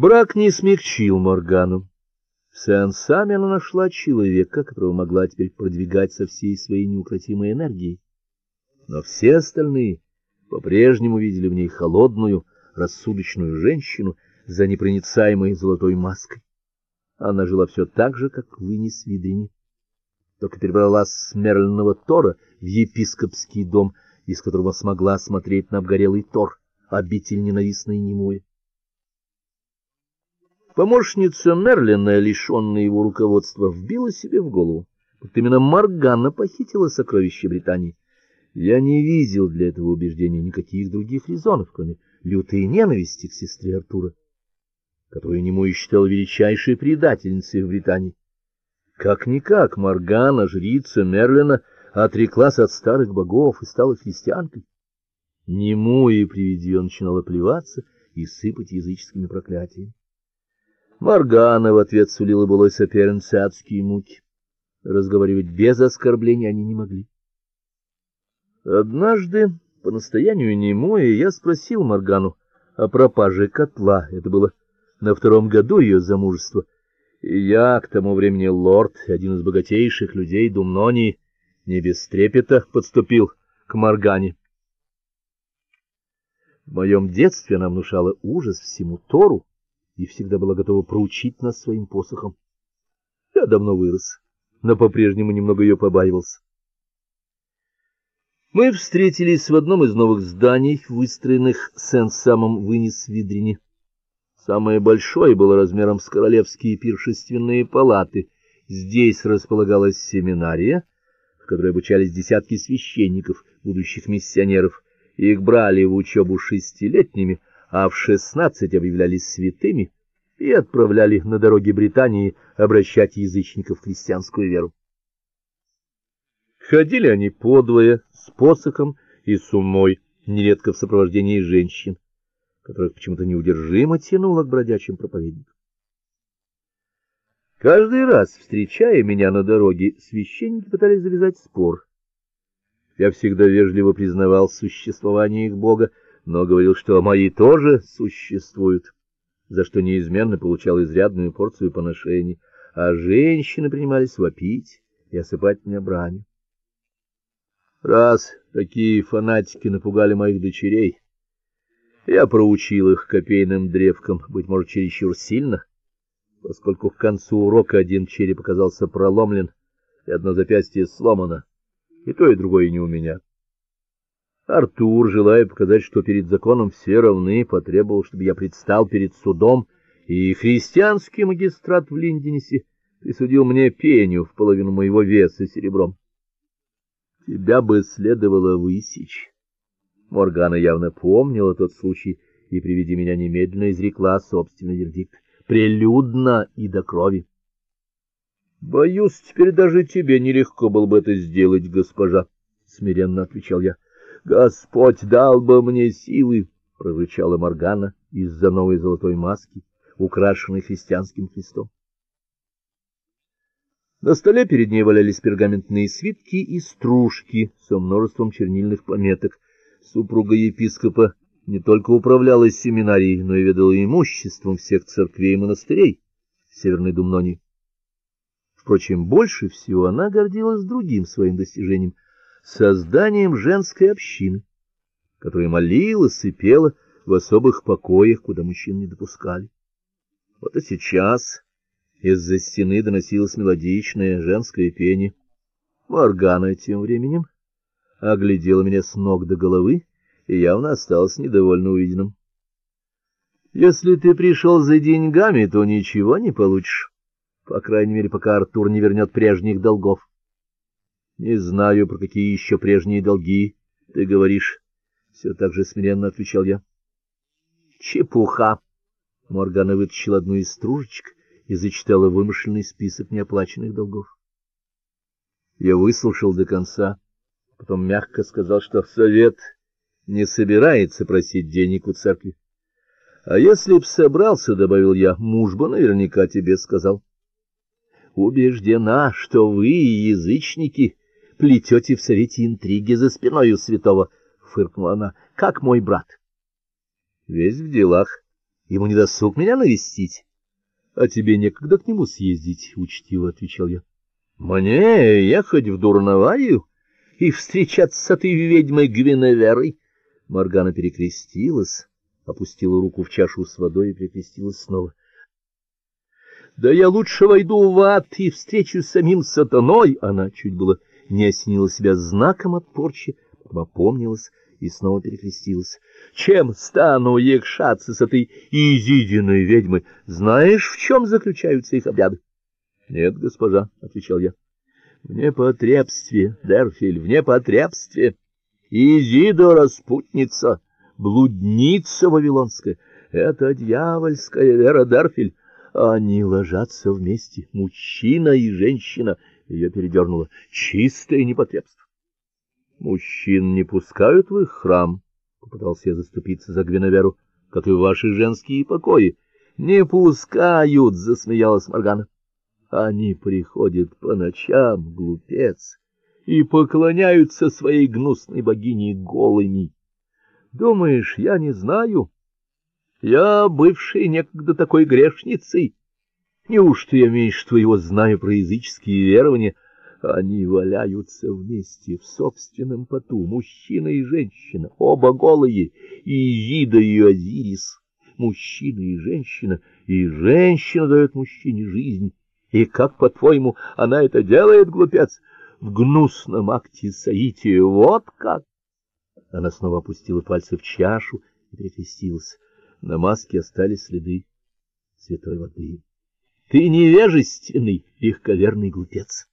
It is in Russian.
Брак не смягчил Моргану. В сеансами она нашла человека, которого могла теперь продвигать со всей своей неукротимой энергией. Но все остальные по-прежнему видели в ней холодную, рассудочную женщину за непроницаемой золотой маской. Она жила все так же, как вынес Видрини, только перебралась с Мерлинного Тора в епископский дом, из которого смогла смотреть на обгорелый Тор, обитель ненавистной немуи. Помощница Мерлина, лишенная его руководства, вбила себе в голову, что именно Моргана похитила сокровища Британии. Я не видел для этого убеждения никаких других резонов, кроме лютой ненависти к сестре Артура, которую Немой считал величайшей предательницей в Британии. Как-никак Моргана, жрица Мерлина, отреклась от старых богов и стала христианкой. Немуи при виде ее начинала плеваться и сыпать языческими проклятиями. Моргана в ответ сулила былой сопернице адские муки. Разговаривать без оскорбления они не могли. Однажды, по настоянию Немоя, я спросил Моргану о пропаже котла. Это было на втором году ее замужества. И я, к тому времени лорд, один из богатейших людей Думнонии, не без трепета подступил к Моргане. В моем детстве она внушала ужас всему Тору и всегда была готова проучить нас своим посохом. Я давно вырос, но по-прежнему немного ее побаивался. Мы встретились в одном из новых зданий, выстроенных Сен-Самом вынес Видрине. Самое большое было размером с королевские пиршественные палаты. Здесь располагалась семинария, в которой обучались десятки священников, будущих миссионеров. Их брали в учебу шестилетними, а в шестнадцать объявлялись святыми и отправляли на дороги Британии обращать язычников в христианскую веру. Ходили они подвое, с посохом и с умой, нередко в сопровождении женщин, которых почему-то неудержимо тянуло к бродячим проповедникам. Каждый раз, встречая меня на дороге, священники пытались завязать спор. Я всегда вежливо признавал существование их Бога, но говорил, что мои тоже существуют, за что неизменно получал изрядную порцию поношений, а женщины принимались вопить и осыпать меня бранью. Раз такие фанатики напугали моих дочерей, я проучил их копейным древком, быть может, чересчур сильно, поскольку к концу урока один череп оказался проломлен и одно запястье сломано, и то, и другое не у меня. Артур, желая показать, что перед законом все равны, потребовал, чтобы я предстал перед судом, и христианский магистрат в Линденесе присудил мне пеню в половину моего веса серебром. Тебя бы следовало высечь. Моргана явно помнила тот случай и при меня немедленно изрекла собственный вердикт: прилюдно и до крови. Боюсь, теперь даже тебе нелегко было бы это сделать, госпожа, смиренно отвечал я. Господь дал бы мне силы, прорычала Моргана из-за новой золотой маски, украшенной христианским крестом. На столе перед ней валялись пергаментные свитки и стружки со множеством чернильных пометок. Супруга епископа не только управляла семинарией, но и ведала имуществом всех церквей и монастырей в Северной Думнонии. Впрочем, больше всего она гордилась другим своим достижением созданием женской общины, которая молилась и пела в особых покоях, куда мужчин не допускали. Вот и сейчас из-за стены доносилось мелодичное женское пение. Моргана тем временем оглядела меня с ног до головы и явно осталась недовольна увиденным. Если ты пришел за деньгами, то ничего не получишь, по крайней мере, пока Артур не вернет прежних долгов. Не знаю, про какие еще прежние долги ты говоришь, все так же смиренно отвечал я. Чепуха. Моргана вытащила одну из стружечек и зачитала вымышленный список неоплаченных долгов. Я выслушал до конца, потом мягко сказал, что совет не собирается просить денег у церкви. А если б собрался, добавил я, муж бы наверняка тебе сказал. Убеждена, что вы, язычники, плетете в совете интриги за спиной у святого, фыркнула она. Как мой брат. Весь в делах Ему не досуг меня навестить. — А тебе некогда к нему съездить, — учтиво отвечал я. — Мне ехать в Дурноваю и встречаться с этой ведьмой Гвиневерой? Моргана перекрестилась, опустила руку в чашу с водой и перекрестилась снова. — Да я лучше войду в ад и встречусь с самим сатаной! Она чуть было не осенила себя знаком от порчи, потом опомнилась и снова перекрестилась. Чем стану якшаться с этой изидиной ведьмой? Знаешь, в чем заключаются их обряды? — Нет, госпожа, — отвечал я. — В непотребстве, Дерфиль, в непотребстве. Изида распутница, блудница вавилонская. Это дьявольская вера, Дерфиль. Они ложатся вместе, мужчина и женщина. Ее передернуло. Чистое непотребство. Мужчин не пускают в их храм, — попытался я заступиться за Гвиноверу, — как и в ваши женские покои. — Не пускают, — засмеялась Моргана. — Они приходят по ночам, глупец, и поклоняются своей гнусной богине голыми. Думаешь, я не знаю? Я, бывший некогда такой грешницей, неужто я меньше твоего знаю про языческие верования, — они валяются вместе в собственном поту, мужчина и женщина, оба голые, и Изида и Азирис, мужчина и женщина, и женщина дает мужчине жизнь. И как, по-твоему, она это делает, глупец? В гнусном акте соития, вот как! Она снова опустила пальцы в чашу и перекрестилась. На маске остались следы святой воды. Ты невежественный, легковерный глупец.